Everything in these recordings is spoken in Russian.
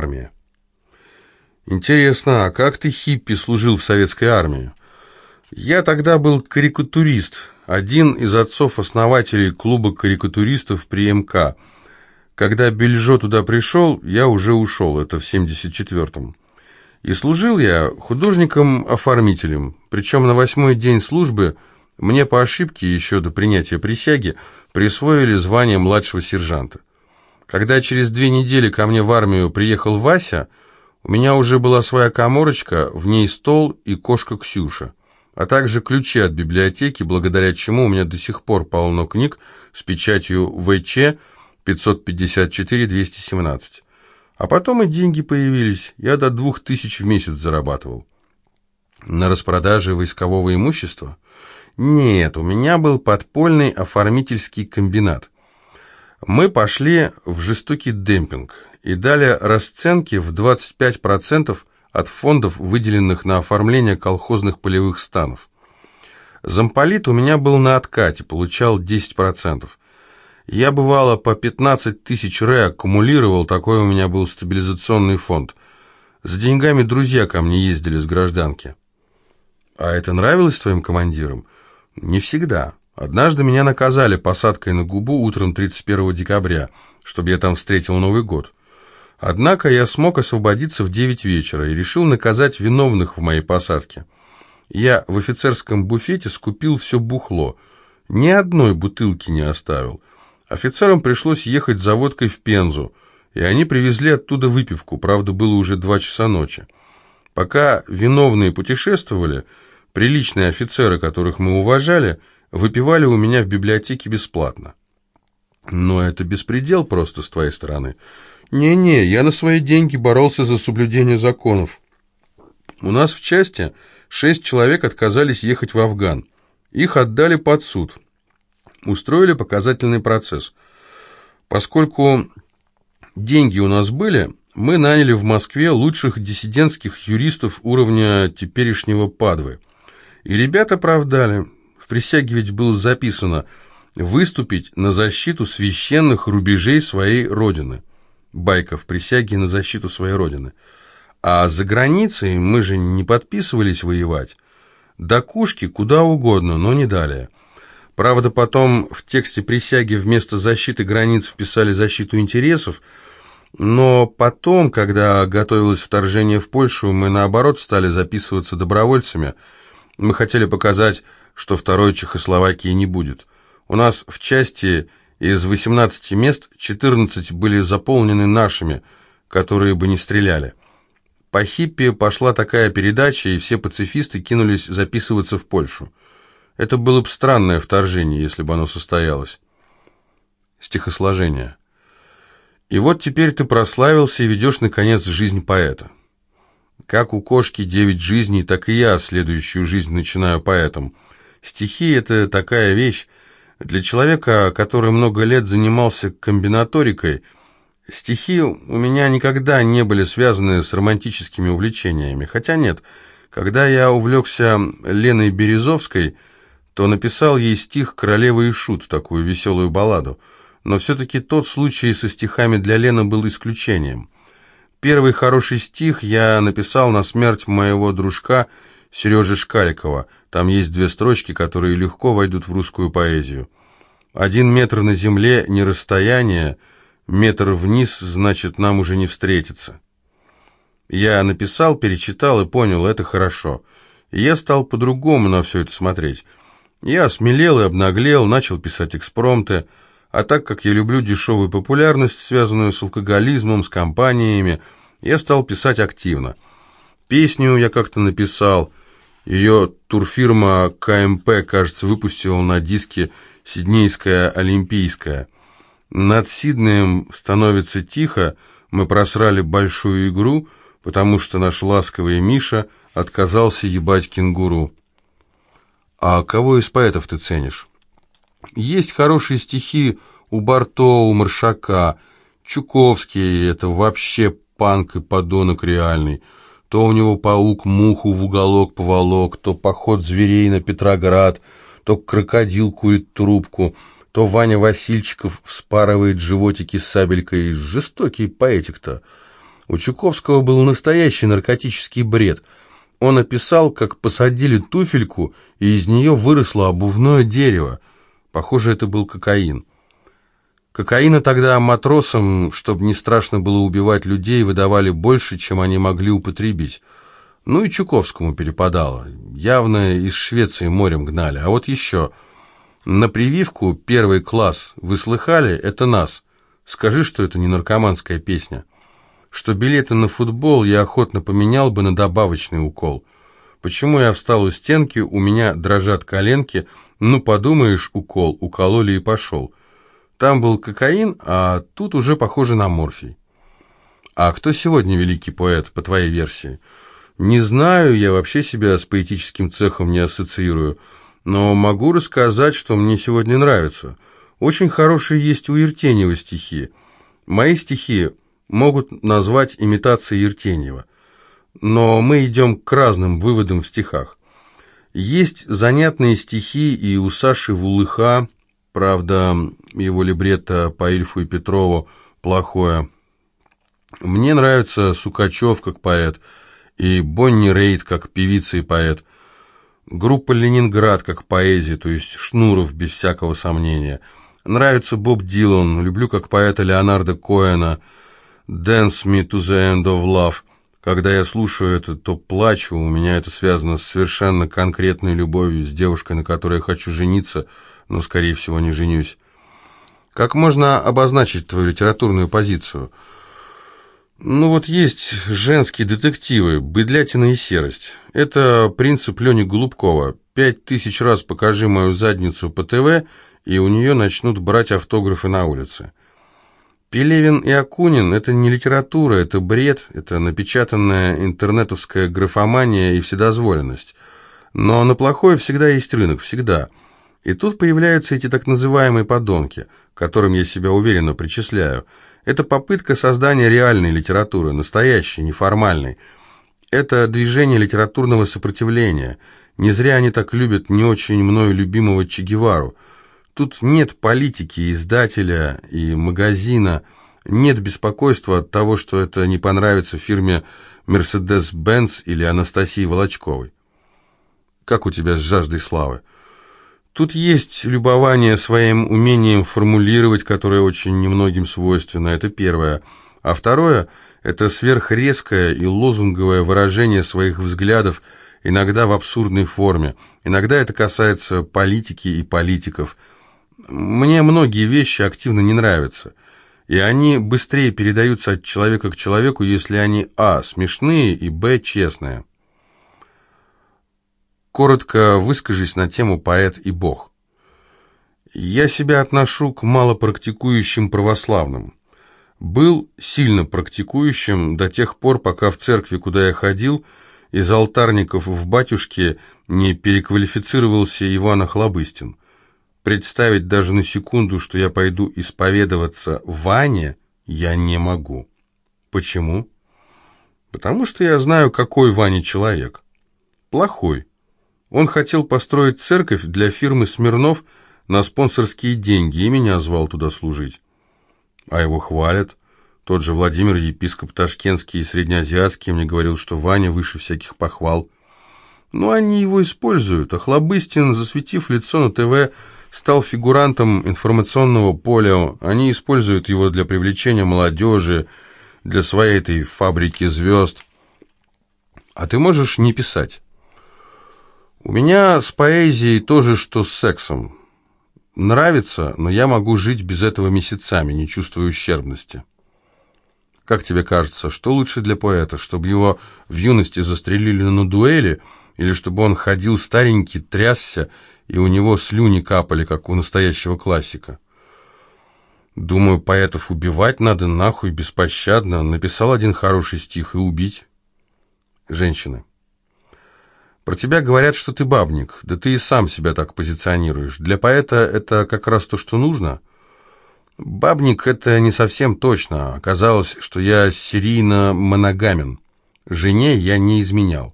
армии. Интересно, а как ты, хиппи, служил в советской армии? Я тогда был карикатурист, один из отцов-основателей клуба карикатуристов при МК. Когда Бельжо туда пришел, я уже ушел, это в 74-м. И служил я художником-оформителем, причем на восьмой день службы мне по ошибке еще до принятия присяги присвоили звание младшего сержанта. Когда через две недели ко мне в армию приехал Вася, у меня уже была своя коморочка, в ней стол и кошка Ксюша, а также ключи от библиотеки, благодаря чему у меня до сих пор полно книг с печатью ВЧ 554-217. А потом и деньги появились, я до двух тысяч в месяц зарабатывал. На распродаже войскового имущества? Нет, у меня был подпольный оформительский комбинат. Мы пошли в жестокий демпинг и дали расценки в 25% от фондов, выделенных на оформление колхозных полевых станов. Замполит у меня был на откате, получал 10%. Я, бывало, по 15 тысяч ре аккумулировал, такой у меня был стабилизационный фонд. За деньгами друзья ко мне ездили с гражданки. А это нравилось твоим командирам? Не всегда. Однажды меня наказали посадкой на губу утром 31 декабря, чтобы я там встретил Новый год. Однако я смог освободиться в 9 вечера и решил наказать виновных в моей посадке. Я в офицерском буфете скупил все бухло, ни одной бутылки не оставил. Офицерам пришлось ехать за водкой в Пензу, и они привезли оттуда выпивку, правда, было уже два часа ночи. Пока виновные путешествовали, приличные офицеры, которых мы уважали, выпивали у меня в библиотеке бесплатно. Но это беспредел просто с твоей стороны. Не-не, я на свои деньги боролся за соблюдение законов. У нас в части шесть человек отказались ехать в Афган. Их отдали под суд устроили показательный процесс. Поскольку деньги у нас были, мы наняли в Москве лучших диссидентских юристов уровня теперешнего Падвы. И ребята оправдали. Ведь было записано «выступить на защиту священных рубежей своей Родины». Байка в присяге на защиту своей Родины. А за границей мы же не подписывались воевать. До Кушки куда угодно, но не далее. Правда, потом в тексте присяги вместо защиты границ вписали защиту интересов, но потом, когда готовилось вторжение в Польшу, мы наоборот стали записываться добровольцами. Мы хотели показать, что второй Чехословакии не будет. У нас в части из 18 мест 14 были заполнены нашими, которые бы не стреляли. По хиппи пошла такая передача, и все пацифисты кинулись записываться в Польшу. Это было бы странное вторжение, если бы оно состоялось. Стихосложение. И вот теперь ты прославился и ведешь, наконец, жизнь поэта. Как у кошки девять жизней, так и я следующую жизнь начинаю поэтом. Стихи — это такая вещь. Для человека, который много лет занимался комбинаторикой, стихи у меня никогда не были связаны с романтическими увлечениями. Хотя нет, когда я увлекся Леной Березовской — то написал ей стих «Королева и шут», такую веселую балладу. Но все-таки тот случай со стихами для Лены был исключением. Первый хороший стих я написал на смерть моего дружка Сережи Шкаликова. Там есть две строчки, которые легко войдут в русскую поэзию. «Один метр на земле — не расстояние, метр вниз, значит, нам уже не встретиться». Я написал, перечитал и понял, это хорошо. И я стал по-другому на все это смотреть. Я осмелел и обнаглел, начал писать экспромты, а так как я люблю дешевую популярность, связанную с алкоголизмом, с компаниями, я стал писать активно. Песню я как-то написал, ее турфирма КМП, кажется, выпустила на диске «Сиднейская Олимпийская». Над Сиднеем становится тихо, мы просрали большую игру, потому что наш ласковый Миша отказался ебать кенгуру. А кого из поэтов ты ценишь? Есть хорошие стихи у Барто, у Маршака. Чуковский — это вообще панк и подонок реальный. То у него паук муху в уголок поволок, то поход зверей на Петроград, то крокодил курит трубку, то Ваня Васильчиков вспарывает животики сабелькой. Жестокий поэтик-то. У Чуковского был настоящий наркотический бред. Он описал, как посадили туфельку, и из нее выросло обувное дерево. Похоже, это был кокаин. Кокаина тогда матросам, чтобы не страшно было убивать людей, выдавали больше, чем они могли употребить. Ну и Чуковскому перепадало. Явно из Швеции морем гнали. А вот еще. На прививку первый класс. Вы слыхали? Это нас. Скажи, что это не наркоманская песня. Что билеты на футбол я охотно поменял бы на добавочный укол. Почему я встал у стенки, у меня дрожат коленки. Ну, подумаешь, укол, укололи и пошел. Там был кокаин, а тут уже похоже на морфий. А кто сегодня великий поэт, по твоей версии? Не знаю, я вообще себя с поэтическим цехом не ассоциирую, но могу рассказать, что мне сегодня нравится. Очень хорошие есть у Ертенева стихи. Мои стихи могут назвать имитацией Ертенева. Но мы идем к разным выводам в стихах. Есть занятные стихи и у Саши Вулыха, Правда, его либретто по Ильфу и Петрову плохое. Мне нравится Сукачев как поэт, и Бонни Рейд как певица и поэт. Группа «Ленинград» как поэзия, то есть Шнуров без всякого сомнения. Нравится Боб Дилан, люблю как поэта Леонарда Коэна. «Dance me to the end of love». Когда я слушаю это, то плачу, у меня это связано с совершенно конкретной любовью, с девушкой, на которой я хочу жениться – но, скорее всего, не женюсь. Как можно обозначить твою литературную позицию? Ну вот есть женские детективы, быдлятина и серость. Это принцип Лени Голубкова. Пять тысяч раз покажи мою задницу по ТВ, и у нее начнут брать автографы на улице. Пелевин и Акунин – это не литература, это бред, это напечатанная интернетовская графомания и вседозволенность. Но на плохое всегда есть рынок, всегда – и тут появляются эти так называемые подонки, которым я себя уверенно причисляю. Это попытка создания реальной литературы, настоящей, неформальной. Это движение литературного сопротивления. Не зря они так любят не очень мною любимого Че Гевару. Тут нет политики, издателя и магазина, нет беспокойства от того, что это не понравится фирме Mercedes-Benz или Анастасии Волочковой. Как у тебя с жаждой славы? Тут есть любование своим умением формулировать, которое очень немногим свойственно, это первое. А второе – это сверхрезкое и лозунговое выражение своих взглядов, иногда в абсурдной форме. Иногда это касается политики и политиков. Мне многие вещи активно не нравятся. И они быстрее передаются от человека к человеку, если они а. смешные и б. честные. Коротко выскажись на тему «Поэт и Бог». Я себя отношу к малопрактикующим православным. Был сильно практикующим до тех пор, пока в церкви, куда я ходил, из алтарников в батюшке не переквалифицировался Иван Охлобыстин. Представить даже на секунду, что я пойду исповедоваться Ване, я не могу. Почему? Потому что я знаю, какой Ваня человек. Плохой. Он хотел построить церковь для фирмы «Смирнов» на спонсорские деньги и меня звал туда служить. А его хвалят. Тот же Владимир, епископ Ташкентский и Среднеазиатский, мне говорил, что Ваня выше всяких похвал. Но они его используют. А Хлобыстин, засветив лицо на ТВ, стал фигурантом информационного поля. Они используют его для привлечения молодежи, для своей этой фабрики звезд. А ты можешь не писать? У меня с поэзией тоже, что с сексом. Нравится, но я могу жить без этого месяцами, не чувствуя ущербности. Как тебе кажется, что лучше для поэта, чтобы его в юности застрелили на дуэли, или чтобы он ходил старенький, трясся, и у него слюни капали, как у настоящего классика? Думаю, поэтов убивать надо нахуй беспощадно. Написал один хороший стих и убить. Женщины. Про тебя говорят, что ты бабник, да ты и сам себя так позиционируешь. Для поэта это как раз то, что нужно. Бабник – это не совсем точно. Оказалось, что я серийно моногамен. Жене я не изменял.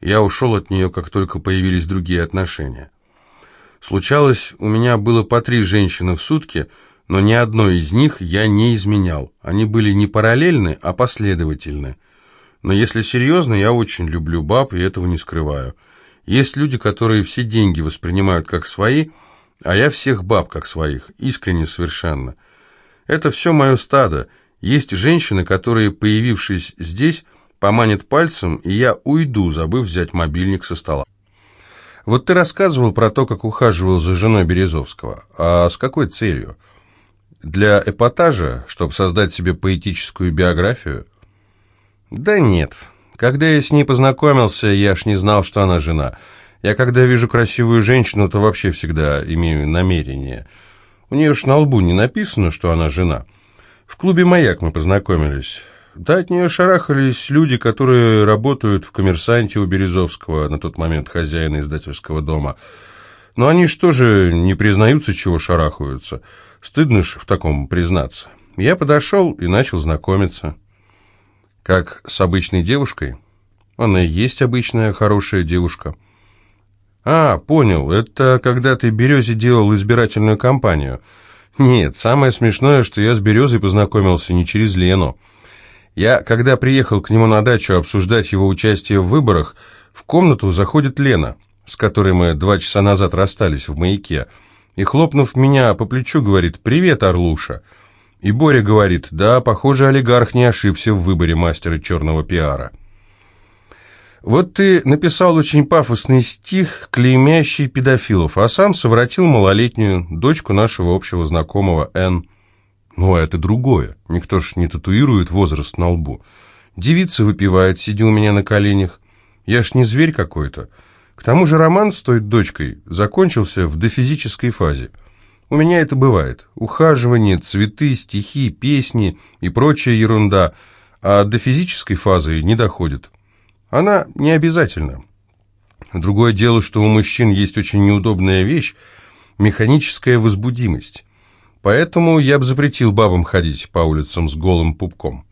Я ушел от нее, как только появились другие отношения. Случалось, у меня было по три женщины в сутки, но ни одной из них я не изменял. Они были не параллельны, а последовательны. Но если серьезно, я очень люблю баб и этого не скрываю. Есть люди, которые все деньги воспринимают как свои, а я всех баб как своих, искренне совершенно. Это все мое стадо. Есть женщины, которые, появившись здесь, поманят пальцем, и я уйду, забыв взять мобильник со стола. Вот ты рассказывал про то, как ухаживал за женой Березовского. А с какой целью? Для эпатажа, чтобы создать себе поэтическую биографию? Да нет. Когда я с ней познакомился, я ж не знал, что она жена. Я когда вижу красивую женщину, то вообще всегда имею намерение. У нее ж на лбу не написано, что она жена. В клубе «Маяк» мы познакомились. Да от нее шарахались люди, которые работают в коммерсанте у Березовского, на тот момент хозяина издательского дома. Но они что же не признаются, чего шарахаются? Стыдно ж в таком признаться. Я подошел и начал знакомиться. Как с обычной девушкой? Она и есть обычная хорошая девушка. А, понял, это когда ты Березе делал избирательную кампанию. Нет, самое смешное, что я с Березой познакомился не через Лену. Я, когда приехал к нему на дачу обсуждать его участие в выборах, в комнату заходит Лена, с которой мы два часа назад расстались в маяке, и, хлопнув меня по плечу, говорит «Привет, Орлуша». И Боря говорит «Да, похоже, олигарх не ошибся в выборе мастера черного пиара». Вот ты написал очень пафосный стих, клеймящий педофилов, а сам совратил малолетнюю дочку нашего общего знакомого Н. Ну, а это другое. Никто ж не татуирует возраст на лбу. Девица выпивает, сидя у меня на коленях. Я ж не зверь какой-то. К тому же роман с той дочкой закончился в дофизической фазе. У меня это бывает. Ухаживание, цветы, стихи, песни и прочая ерунда, а до физической фазы не доходит. Она не обязательна. Другое дело, что у мужчин есть очень неудобная вещь – механическая возбудимость. Поэтому я бы запретил бабам ходить по улицам с голым пупком.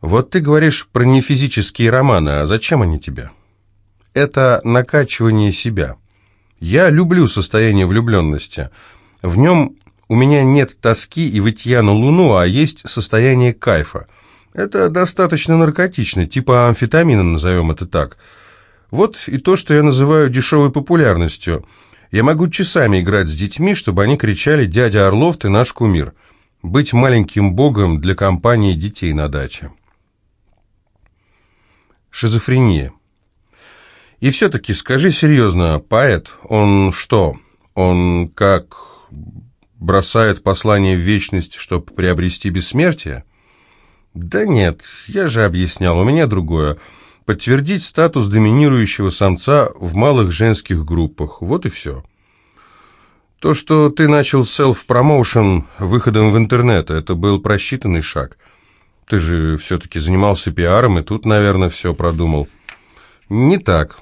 Вот ты говоришь про нефизические романы, а зачем они тебе? Это накачивание себя. Я люблю состояние влюбленности. В нем у меня нет тоски и вытья на луну, а есть состояние кайфа. Это достаточно наркотично, типа амфетамина, назовем это так. Вот и то, что я называю дешевой популярностью – я могу часами играть с детьми, чтобы они кричали «Дядя Орлов, ты наш кумир». Быть маленьким богом для компании детей на даче. Шизофрения. И все-таки скажи серьезно, поэт, он что? Он как бросает послание в вечность, чтобы приобрести бессмертие? Да нет, я же объяснял, у меня другое – подтвердить статус доминирующего самца в малых женских группах. Вот и все. То, что ты начал селф-промоушен выходом в интернет, это был просчитанный шаг. Ты же все-таки занимался пиаром, и тут, наверное, все продумал. Не так.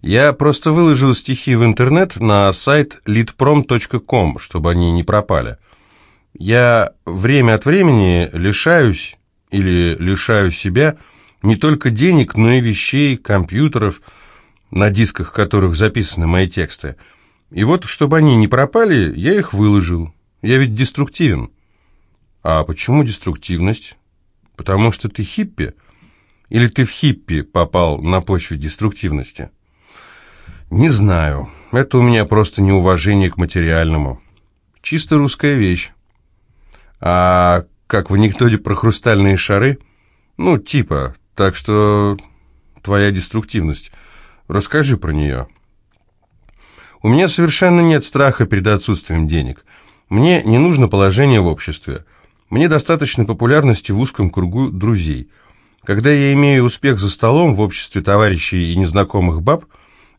Я просто выложил стихи в интернет на сайт leadprom.com, чтобы они не пропали. Я время от времени лишаюсь или лишаю себя не только денег, но и вещей, компьютеров, на дисках которых записаны мои тексты. И вот, чтобы они не пропали, я их выложил. Я ведь деструктивен. А почему деструктивность? Потому что ты хиппи? Или ты в хиппи попал на почве деструктивности? Не знаю. Это у меня просто неуважение к материальному. Чисто русская вещь. А как в анекдоте про хрустальные шары? Ну, типа, так что твоя деструктивность. Расскажи про нее. У меня совершенно нет страха перед отсутствием денег. Мне не нужно положение в обществе. Мне достаточно популярности в узком кругу друзей. Когда я имею успех за столом в обществе товарищей и незнакомых баб,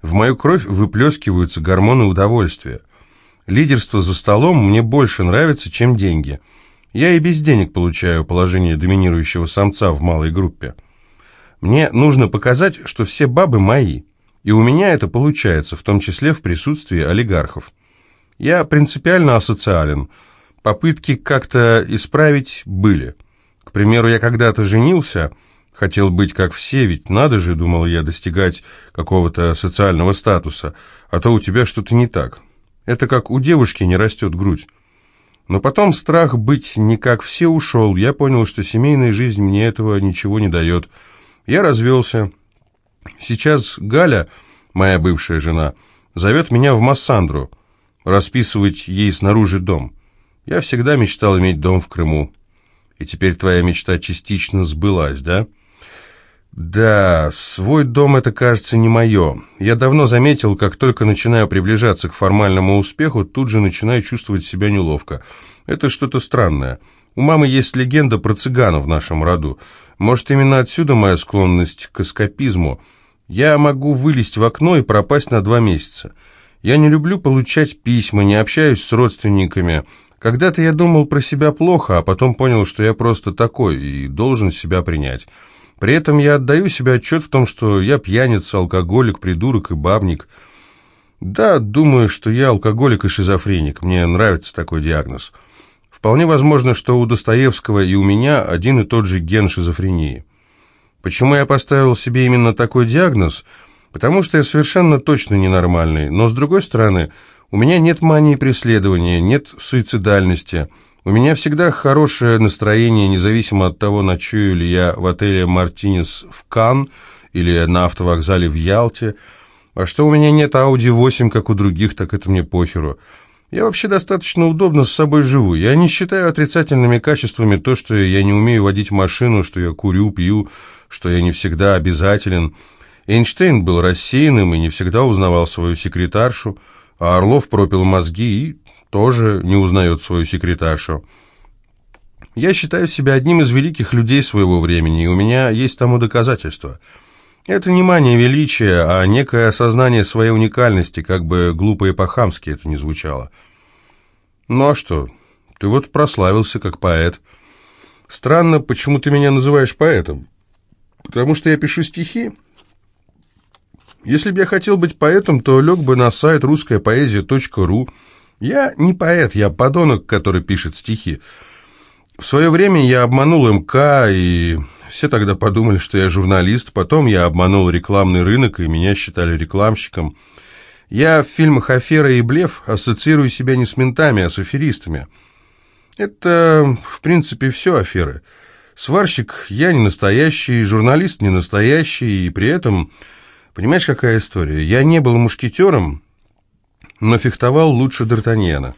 в мою кровь выплескиваются гормоны удовольствия. Лидерство за столом мне больше нравится, чем деньги. Я и без денег получаю положение доминирующего самца в малой группе. Мне нужно показать, что все бабы мои, и у меня это получается, в том числе в присутствии олигархов. Я принципиально асоциален. Попытки как-то исправить были. К примеру, я когда-то женился, хотел быть как все, ведь надо же, думал я, достигать какого-то социального статуса, а то у тебя что-то не так. Это как у девушки не растет грудь. Но потом страх быть не как все ушел. Я понял, что семейная жизнь мне этого ничего не дает. Я развелся. Сейчас Галя, моя бывшая жена, зовет меня в Массандру, расписывать ей снаружи дом. Я всегда мечтал иметь дом в Крыму. И теперь твоя мечта частично сбылась, да?» Да, свой дом это, кажется, не мое. Я давно заметил, как только начинаю приближаться к формальному успеху, тут же начинаю чувствовать себя неловко. Это что-то странное. У мамы есть легенда про цыгана в нашем роду. Может, именно отсюда моя склонность к эскапизму. Я могу вылезть в окно и пропасть на два месяца. Я не люблю получать письма, не общаюсь с родственниками. Когда-то я думал про себя плохо, а потом понял, что я просто такой и должен себя принять. При этом я отдаю себе отчет в том, что я пьяница, алкоголик, придурок и бабник. Да, думаю, что я алкоголик и шизофреник. Мне нравится такой диагноз. Вполне возможно, что у Достоевского и у меня один и тот же ген шизофрении. Почему я поставил себе именно такой диагноз? Потому что я совершенно точно ненормальный. Но, с другой стороны, у меня нет мании преследования, нет суицидальности – у меня всегда хорошее настроение, независимо от того, ночую ли я в отеле «Мартинес» в Кан или на автовокзале в Ялте. А что у меня нет Audi 8, как у других, так это мне похеру. Я вообще достаточно удобно с собой живу. Я не считаю отрицательными качествами то, что я не умею водить машину, что я курю, пью, что я не всегда обязателен. Эйнштейн был рассеянным и не всегда узнавал свою секретаршу, а Орлов пропил мозги и тоже не узнает свою секретаршу. Я считаю себя одним из великих людей своего времени, и у меня есть тому доказательства. Это не мания величия, а некое осознание своей уникальности, как бы глупо и по-хамски это ни звучало. Ну а что, ты вот прославился как поэт. Странно, почему ты меня называешь поэтом? Потому что я пишу стихи? Если бы я хотел быть поэтом, то лег бы на сайт русская поэзия.ру я не поэт, я подонок, который пишет стихи. В свое время я обманул МК, и все тогда подумали, что я журналист. Потом я обманул рекламный рынок, и меня считали рекламщиком. Я в фильмах «Афера» и «Блеф» ассоциирую себя не с ментами, а с аферистами. Это, в принципе, все аферы. Сварщик я не настоящий, журналист не настоящий, и при этом... Понимаешь, какая история? Я не был мушкетером, но фехтовал лучше Д'Артаньяна.